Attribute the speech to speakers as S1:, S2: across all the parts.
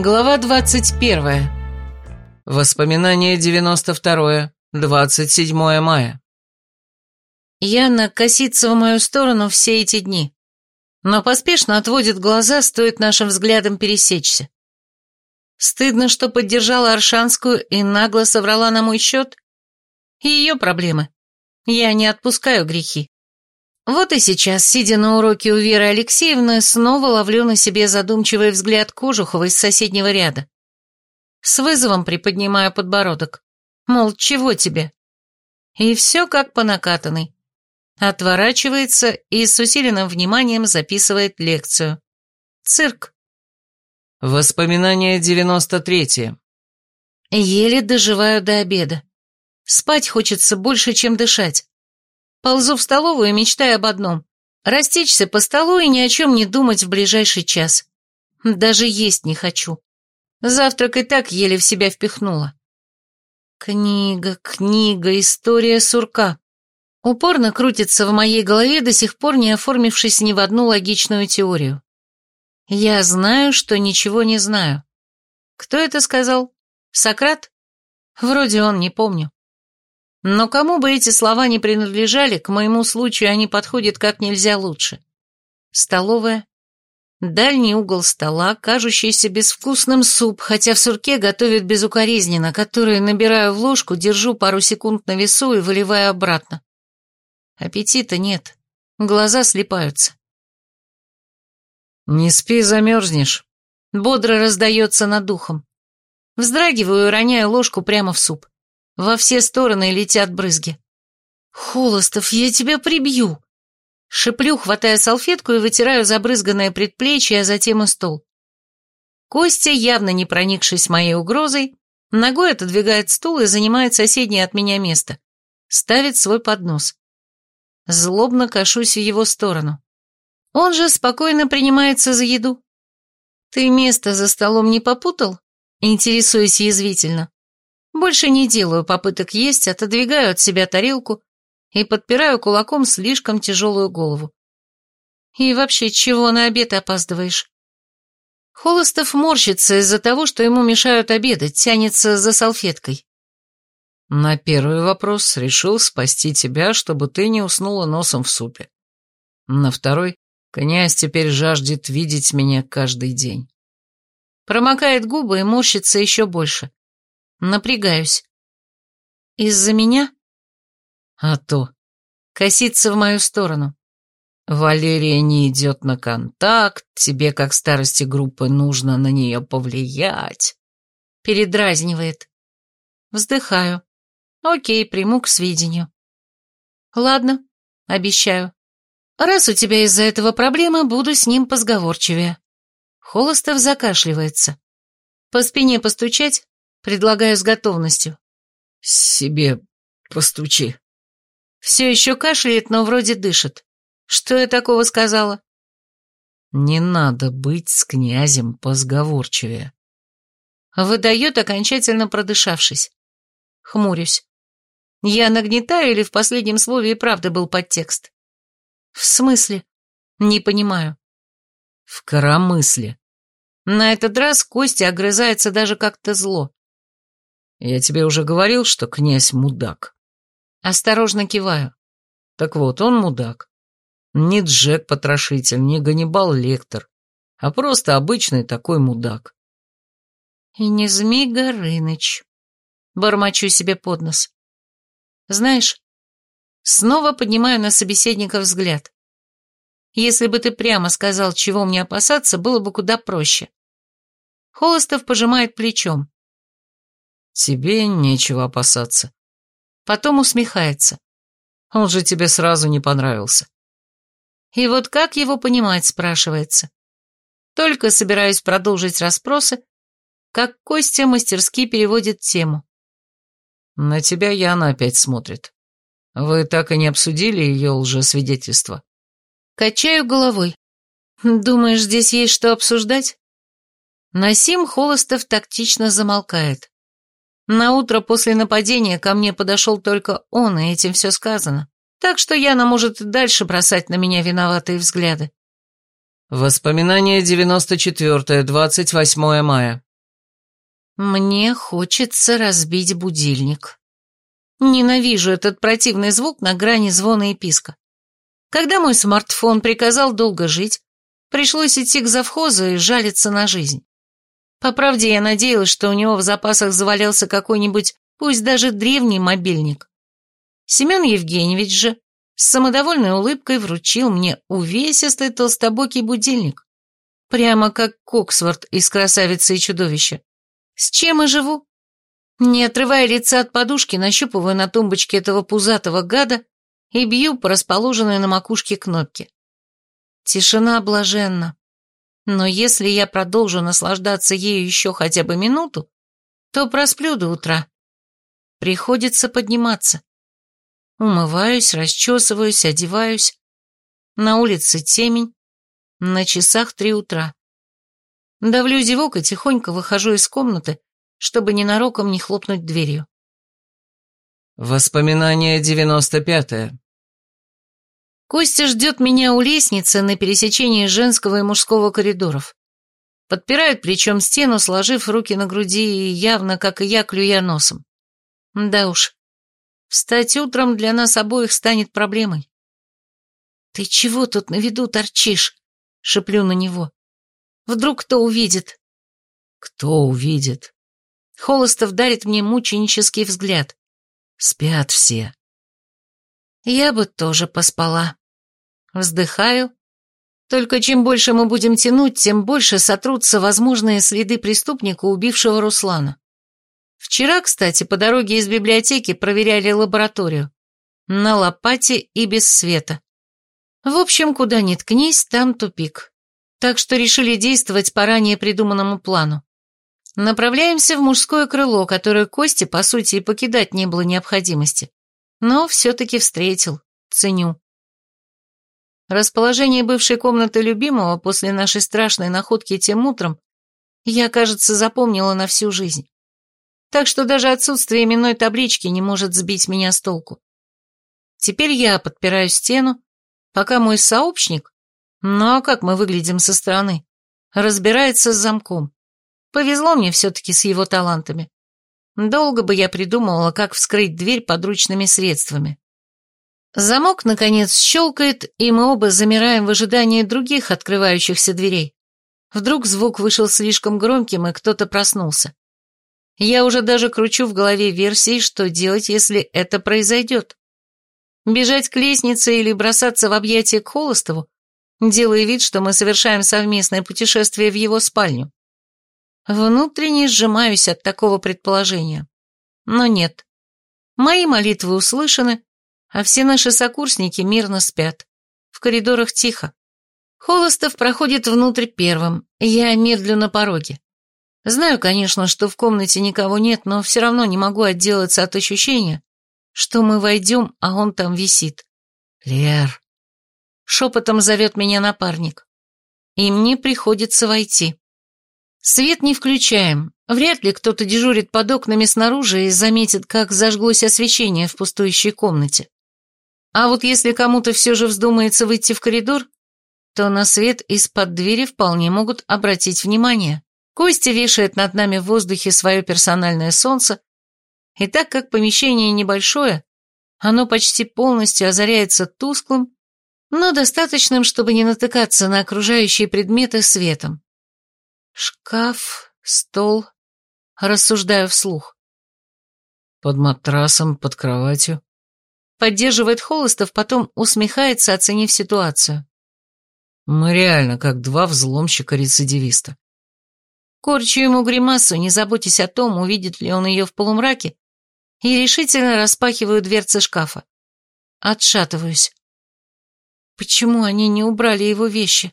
S1: Глава 21. Воспоминание 92. 27 мая.
S2: Яна косится в мою сторону все эти дни, но поспешно отводит глаза, стоит нашим взглядом пересечься. Стыдно, что поддержала Аршанскую и нагло соврала на мой счет. Ее проблемы. Я не отпускаю грехи. Вот и сейчас, сидя на уроке у Веры Алексеевны, снова ловлю на себе задумчивый взгляд Кожухова из соседнего ряда. С вызовом приподнимаю подбородок. Мол, чего тебе? И все как по накатанной. Отворачивается и с усиленным вниманием записывает лекцию. Цирк.
S1: Воспоминание 93.
S2: Еле доживаю до обеда. Спать хочется больше, чем дышать. Ползу в столовую, мечтая об одном – растечься по столу и ни о чем не думать в ближайший час. Даже есть не хочу. Завтрак и так еле в себя впихнула. Книга, книга, история сурка. Упорно крутится в моей голове, до сих пор не оформившись ни в одну логичную теорию. Я знаю, что ничего не знаю. Кто это сказал? Сократ? Вроде он, не помню. Но кому бы эти слова не принадлежали, к моему случаю они подходят как нельзя лучше. Столовая. Дальний угол стола, кажущийся безвкусным суп, хотя в сурке готовят безукоризненно, который набираю в ложку, держу пару секунд на весу и выливаю обратно. Аппетита нет, глаза слепаются.
S1: «Не спи, замерзнешь», —
S2: бодро раздается над духом. Вздрагиваю и роняю ложку прямо в суп. Во все стороны летят брызги. «Холостов, я тебя прибью!» Шиплю, хватая салфетку и вытираю забрызганное предплечье, а затем и стол. Костя, явно не проникшись моей угрозой, ногой отодвигает стул и занимает соседнее от меня место. Ставит свой поднос. Злобно кашусь в его сторону. Он же спокойно принимается за еду. «Ты место за столом не попутал?» Интересуюсь язвительно. Больше не делаю попыток есть, отодвигаю от себя тарелку и подпираю кулаком слишком тяжелую голову. И вообще, чего на обед опаздываешь? Холостов морщится из-за того, что ему мешают обедать, тянется за салфеткой.
S1: На первый вопрос решил спасти тебя, чтобы ты не уснула носом в супе. На второй князь теперь жаждет видеть меня каждый день.
S2: Промокает губы и морщится еще больше. Напрягаюсь. Из-за меня?
S1: А то.
S2: Косится в мою сторону.
S1: Валерия не идет на контакт, тебе, как старости группы, нужно на нее повлиять.
S2: Передразнивает. Вздыхаю. Окей, приму к сведению. Ладно, обещаю. Раз у тебя из-за этого проблемы, буду с ним позговорчивее. Холостов закашливается. По спине постучать? Предлагаю с готовностью.
S1: Себе постучи.
S2: Все еще кашляет, но вроде дышит. Что я такого сказала?
S1: Не надо быть с князем позговорчивее.
S2: Выдает, окончательно продышавшись. Хмурюсь. Я нагнетаю или в последнем слове и правда был подтекст? В смысле? Не понимаю.
S1: В коромысле.
S2: На этот раз Костя огрызается даже как-то зло.
S1: Я тебе уже говорил, что князь мудак.
S2: Осторожно киваю.
S1: Так вот, он мудак. Не Джек-потрошитель, не Ганнибал-лектор, а просто обычный такой мудак.
S2: И не Змей Горыныч. Бормочу себе под нос. Знаешь, снова поднимаю на собеседника взгляд. Если бы ты прямо сказал, чего мне опасаться, было бы куда проще. Холостов пожимает плечом.
S1: Тебе нечего опасаться.
S2: Потом усмехается.
S1: Он же тебе сразу не понравился.
S2: И вот как его понимать, спрашивается. Только собираюсь продолжить расспросы, как Костя мастерски переводит тему.
S1: На тебя Яна опять смотрит. Вы так и не обсудили ее лжесвидетельство?
S2: Качаю головой. Думаешь, здесь есть что обсуждать? Насим Холостов тактично замолкает. На утро после нападения ко мне подошел только он, и этим все сказано. Так что Яна может и дальше бросать на меня виноватые взгляды.
S1: Воспоминание 94 28 мая.
S2: Мне хочется разбить будильник. Ненавижу этот противный звук на грани звона и писка. Когда мой смартфон приказал долго жить, пришлось идти к завхозу и жалиться на жизнь. По правде, я надеялась, что у него в запасах завалялся какой-нибудь, пусть даже древний мобильник. Семен Евгеньевич же с самодовольной улыбкой вручил мне увесистый толстобокий будильник. Прямо как Коксворт из «Красавицы и чудовища». С чем и живу? Не отрывая лица от подушки, нащупываю на тумбочке этого пузатого гада и бью по расположенной на макушке кнопке. Тишина блаженна. Но если я продолжу наслаждаться ею еще хотя бы минуту, то просплю до утра. Приходится подниматься. Умываюсь, расчесываюсь, одеваюсь. На улице темень, на часах три утра. Давлю зевок и тихонько выхожу из комнаты, чтобы ненароком не хлопнуть дверью.
S1: Воспоминание девяносто пятое.
S2: Костя ждет меня у лестницы на пересечении женского и мужского коридоров. Подпирает плечом стену, сложив руки на груди и явно, как и я, клюя носом. Да уж, встать утром для нас обоих станет проблемой. «Ты чего тут на виду торчишь?» — шеплю на него. Вдруг кто увидит?
S1: Кто увидит?
S2: Холостов дарит мне мученический взгляд.
S1: Спят все.
S2: Я бы тоже поспала. Вздыхаю. Только чем больше мы будем тянуть, тем больше сотрутся возможные следы преступника, убившего Руслана. Вчера, кстати, по дороге из библиотеки проверяли лабораторию. На лопате и без света. В общем, куда ни ткнись, там тупик так что решили действовать по ранее придуманному плану. Направляемся в мужское крыло, которое Косте, по сути, и покидать не было необходимости. Но все-таки встретил, ценю. Расположение бывшей комнаты любимого после нашей страшной находки тем утром я, кажется, запомнила на всю жизнь. Так что даже отсутствие именной таблички не может сбить меня с толку. Теперь я подпираю стену, пока мой сообщник, ну а как мы выглядим со стороны? Разбирается с замком. Повезло мне все-таки с его талантами. Долго бы я придумывала, как вскрыть дверь подручными средствами. Замок, наконец, щелкает, и мы оба замираем в ожидании других открывающихся дверей. Вдруг звук вышел слишком громким, и кто-то проснулся. Я уже даже кручу в голове версии, что делать, если это произойдет. Бежать к лестнице или бросаться в объятия к Холостову делая вид, что мы совершаем совместное путешествие в его спальню. Внутренне сжимаюсь от такого предположения. Но нет. Мои молитвы услышаны, а все наши сокурсники мирно спят. В коридорах тихо. Холостов проходит внутрь первым, я медлю на пороге. Знаю, конечно, что в комнате никого нет, но все равно не могу отделаться от ощущения, что мы войдем, а он там висит.
S1: «Лер»,
S2: Шепотом зовет меня напарник. И мне приходится войти. Свет не включаем. Вряд ли кто-то дежурит под окнами снаружи и заметит, как зажглось освещение в пустующей комнате. А вот если кому-то все же вздумается выйти в коридор, то на свет из-под двери вполне могут обратить внимание. Костя вешает над нами в воздухе свое персональное солнце, и так как помещение небольшое, оно почти полностью озаряется тусклым, но достаточным, чтобы не натыкаться на окружающие предметы светом. Шкаф, стол, рассуждаю вслух.
S1: Под матрасом, под кроватью.
S2: Поддерживает Холостов, потом усмехается, оценив ситуацию.
S1: Мы реально как два взломщика-рецидивиста.
S2: Корчу ему гримасу, не заботясь о том, увидит ли он ее в полумраке, и решительно распахиваю дверцы шкафа. Отшатываюсь. Почему они не убрали его вещи?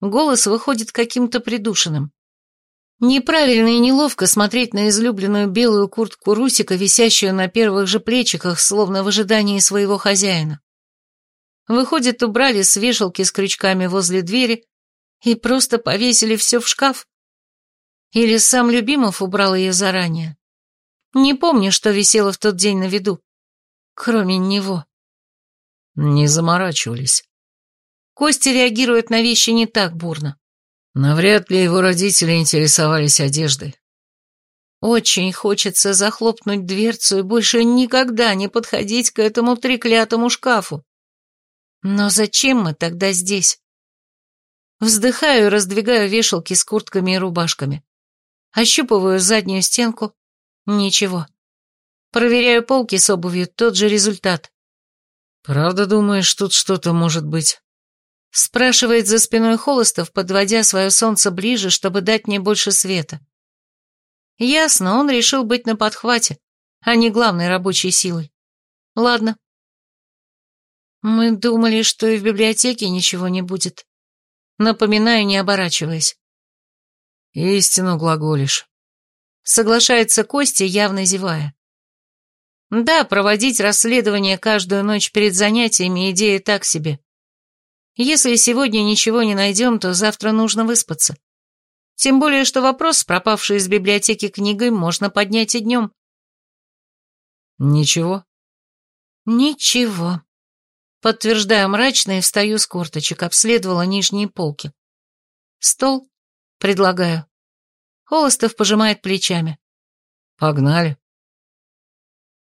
S2: Голос выходит каким-то придушенным. Неправильно и неловко смотреть на излюбленную белую куртку Русика, висящую на первых же плечиках, словно в ожидании своего хозяина. Выходит, убрали с вешалки с крючками возле двери и просто повесили все в шкаф? Или сам Любимов убрал ее заранее? Не помню, что висело в тот день на виду, кроме него.
S1: Не заморачивались.
S2: Костя реагирует на вещи не так бурно.
S1: Навряд ли его родители интересовались одеждой.
S2: Очень хочется захлопнуть дверцу и больше никогда не подходить к этому треклятому шкафу. Но зачем мы тогда здесь? Вздыхаю и раздвигаю вешалки с куртками и рубашками. Ощупываю заднюю стенку. Ничего. Проверяю полки с обувью, тот же результат.
S1: «Правда думаешь, тут что-то может быть?»
S2: Спрашивает за спиной Холостов, подводя свое солнце ближе, чтобы дать мне больше света. Ясно, он решил быть на подхвате, а не главной рабочей силой. Ладно. Мы думали, что и в библиотеке ничего не будет. Напоминаю, не оборачиваясь.
S1: Истину глаголишь.
S2: Соглашается Костя, явно зевая. Да, проводить расследование каждую ночь перед занятиями идея так себе. Если сегодня ничего не найдем, то завтра нужно выспаться. Тем более, что вопрос с пропавшей из библиотеки книгой можно поднять и днем.
S1: Ничего?
S2: Ничего. Подтверждаю мрачно и встаю с корточек, обследовала нижние полки. Стол? Предлагаю. Холостов пожимает плечами.
S1: Погнали.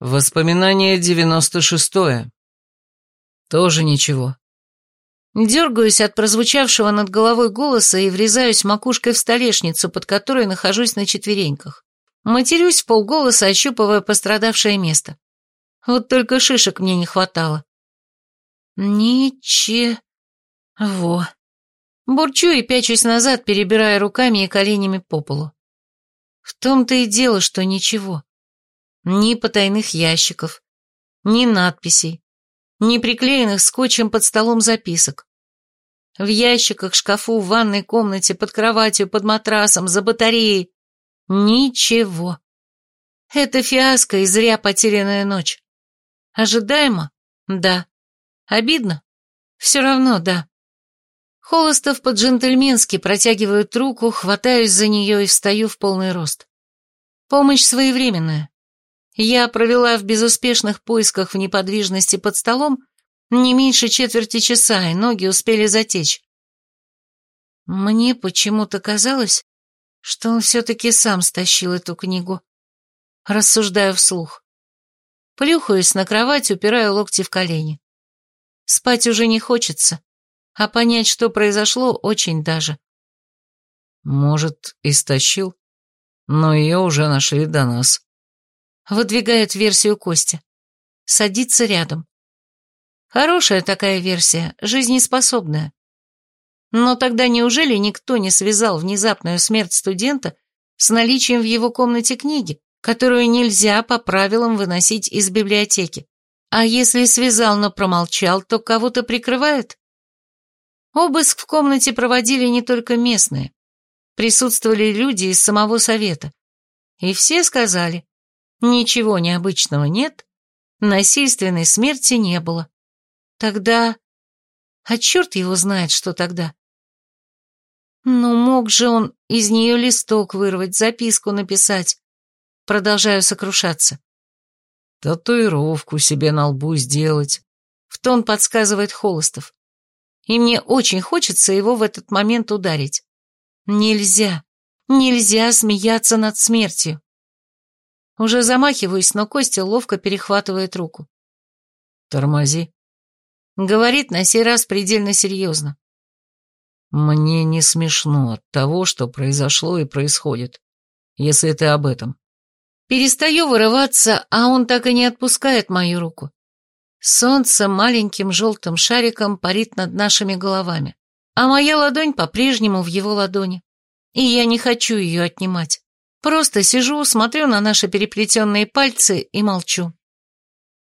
S1: Воспоминание девяносто шестое. Тоже ничего.
S2: Дергаюсь от прозвучавшего над головой голоса и врезаюсь макушкой в столешницу, под которой нахожусь на четвереньках. Матерюсь в полголоса, ощупывая пострадавшее место. Вот только шишек мне не хватало. Ничего. Бурчу и пячусь назад, перебирая руками и коленями по полу. В том-то и дело, что ничего. Ни потайных ящиков, ни надписей, ни приклеенных скотчем под столом записок. В ящиках, шкафу, в ванной комнате, под кроватью, под матрасом, за батареей. Ничего. Это фиаско и зря потерянная ночь. Ожидаемо? Да. Обидно? Все равно да. Холостов по-джентльменски протягивает руку, хватаюсь за нее и встаю в полный рост. Помощь своевременная. Я провела в безуспешных поисках в неподвижности под столом не меньше четверти часа, и ноги успели затечь. Мне почему-то казалось, что он все-таки сам стащил эту книгу. Рассуждаю вслух. Плюхаюсь на кровать, упираю локти в колени. Спать уже не хочется а понять, что произошло, очень даже.
S1: Может, истощил, но ее уже нашли до нас.
S2: Выдвигает версию Костя. Садится рядом. Хорошая такая версия, жизнеспособная. Но тогда неужели никто не связал внезапную смерть студента с наличием в его комнате книги, которую нельзя по правилам выносить из библиотеки? А если связал, но промолчал, то кого-то прикрывает? Обыск в комнате проводили не только местные. Присутствовали люди из самого совета. И все сказали, ничего необычного нет, насильственной смерти не было. Тогда... А черт его знает, что тогда. Ну, мог же он из нее листок вырвать, записку написать. Продолжаю сокрушаться.
S1: Татуировку себе на лбу сделать.
S2: В тон подсказывает Холостов и мне очень хочется его в этот момент ударить. Нельзя, нельзя смеяться над смертью. Уже замахиваюсь, но Костя ловко перехватывает руку.
S1: «Тормози», —
S2: говорит на сей раз предельно серьезно.
S1: «Мне не смешно от того, что произошло и происходит, если ты об этом».
S2: Перестаю вырываться, а он так и не отпускает мою руку. Солнце маленьким желтым шариком парит над нашими головами, а моя ладонь по-прежнему в его ладони. И я не хочу ее отнимать. Просто сижу, смотрю на наши переплетенные пальцы и молчу.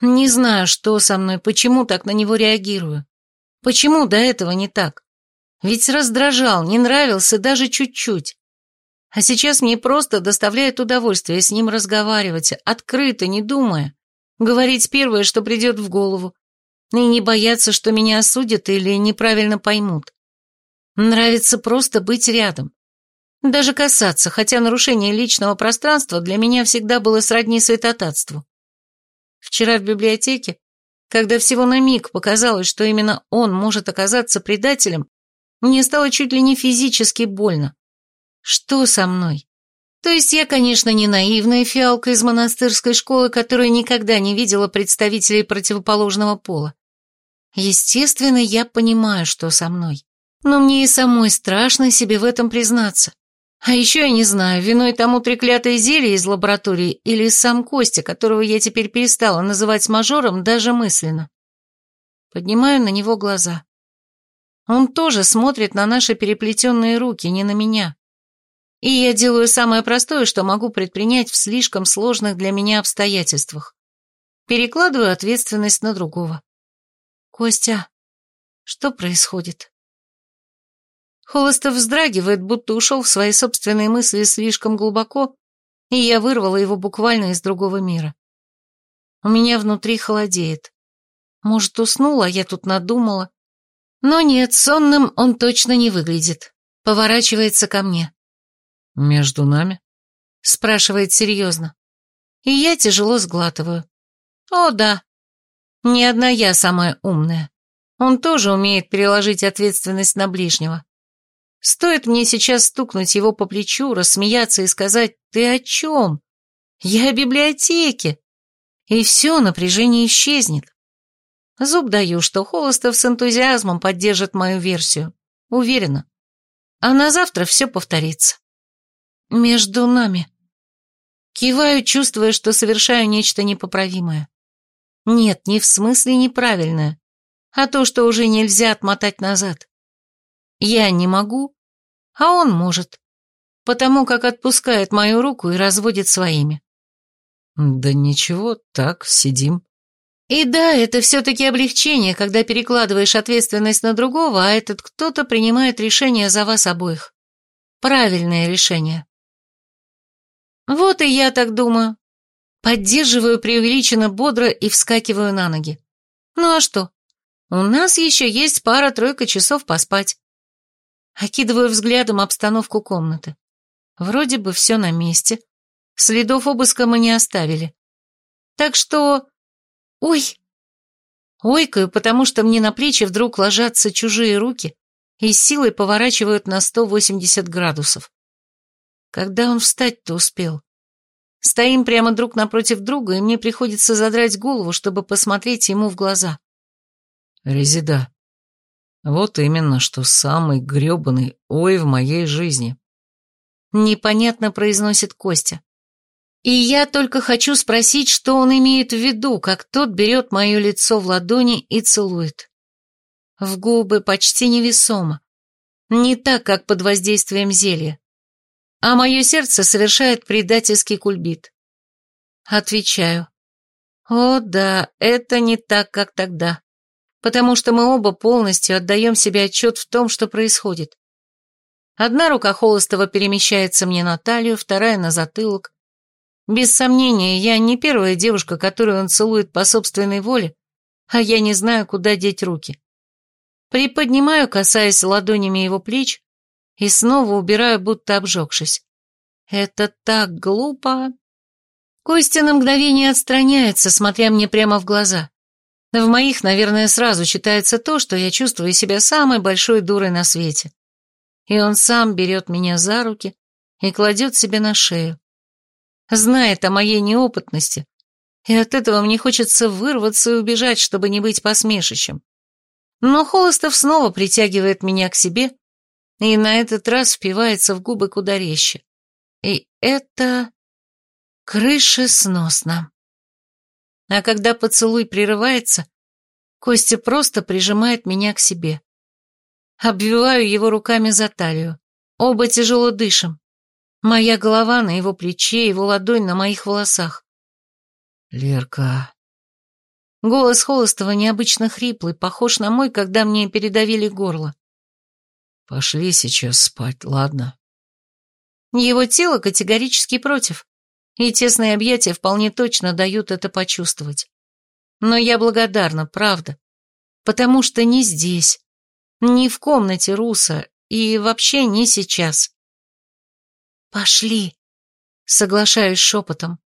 S2: Не знаю, что со мной, почему так на него реагирую. Почему до этого не так? Ведь раздражал, не нравился даже чуть-чуть. А сейчас мне просто доставляет удовольствие с ним разговаривать, открыто, не думая. Говорить первое, что придет в голову. И не бояться, что меня осудят или неправильно поймут. Нравится просто быть рядом. Даже касаться, хотя нарушение личного пространства для меня всегда было сродни святотатству. Вчера в библиотеке, когда всего на миг показалось, что именно он может оказаться предателем, мне стало чуть ли не физически больно. Что со мной? То есть я, конечно, не наивная фиалка из монастырской школы, которая никогда не видела представителей противоположного пола. Естественно, я понимаю, что со мной. Но мне и самой страшно себе в этом признаться. А еще я не знаю, виной тому треклятое зелье из лаборатории или сам Костя, которого я теперь перестала называть мажором даже мысленно. Поднимаю на него глаза. Он тоже смотрит на наши переплетенные руки, не на меня. И я делаю самое простое, что могу предпринять в слишком сложных для меня обстоятельствах. Перекладываю ответственность на другого. Костя, что происходит? Холостов вздрагивает, будто ушел в свои собственные мысли слишком глубоко, и я вырвала его буквально из другого мира. У меня внутри холодеет. Может, уснул, а я тут надумала. Но нет, сонным он точно не выглядит. Поворачивается ко мне.
S1: «Между нами?»
S2: Спрашивает серьезно. И я тяжело сглатываю. О, да. Не одна я самая умная. Он тоже умеет переложить ответственность на ближнего. Стоит мне сейчас стукнуть его по плечу, рассмеяться и сказать «Ты о чем?» «Я о библиотеке!» И все, напряжение исчезнет. Зуб даю, что Холостов с энтузиазмом поддержит мою версию. Уверена. А на завтра все повторится. Между нами. Киваю, чувствуя, что совершаю нечто непоправимое. Нет, не в смысле неправильное, а то, что уже нельзя отмотать назад. Я не могу, а он может, потому как отпускает мою руку и разводит своими.
S1: Да ничего, так, сидим.
S2: И да, это все-таки облегчение, когда перекладываешь ответственность на другого, а этот кто-то принимает решение за вас обоих. Правильное решение. Вот и я так думаю. Поддерживаю преувеличенно бодро и вскакиваю на ноги. Ну а что? У нас еще есть пара-тройка часов поспать. Окидываю взглядом обстановку комнаты. Вроде бы все на месте. Следов обыска мы не оставили. Так что... Ой! Ойкаю, потому что мне на плечи вдруг ложатся чужие руки и силой поворачивают на 180 градусов. Когда он встать-то успел? Стоим прямо друг напротив друга, и мне приходится задрать голову, чтобы посмотреть ему в глаза.
S1: Резида, вот именно, что самый грёбаный ой в моей жизни.
S2: Непонятно произносит Костя. И я только хочу спросить, что он имеет в виду, как тот берет мое лицо в ладони и целует. В губы почти невесомо. Не так, как под воздействием зелья. А мое сердце совершает предательский кульбит. Отвечаю. О да, это не так, как тогда потому что мы оба полностью отдаем себе отчет в том, что происходит. Одна рука Холостова перемещается мне на талию, вторая на затылок. Без сомнения, я не первая девушка, которую он целует по собственной воле, а я не знаю, куда деть руки. Приподнимаю, касаясь ладонями его плеч, и снова убираю, будто обжегшись. Это так глупо. Костя на мгновение отстраняется, смотря мне прямо в глаза. В моих, наверное, сразу читается то, что я чувствую себя самой большой дурой на свете. И он сам берет меня за руки и кладет себе на шею. Знает о моей неопытности, и от этого мне хочется вырваться и убежать, чтобы не быть посмешищем. Но Холостов снова притягивает меня к себе и на этот раз впивается в губы куда резче. И это крышесносно. А когда поцелуй прерывается, Костя просто прижимает меня к себе. Обвиваю его руками за талию. Оба тяжело дышим. Моя голова на его плече, его ладонь на моих волосах.
S1: «Лерка...»
S2: Голос Холостова необычно хриплый, похож на мой, когда мне передавили горло.
S1: «Пошли сейчас спать, ладно?»
S2: Его тело категорически против и тесные объятия вполне точно дают это почувствовать. Но я благодарна, правда, потому что не здесь, не в комнате Руса и вообще не сейчас. «Пошли», — соглашаюсь шепотом.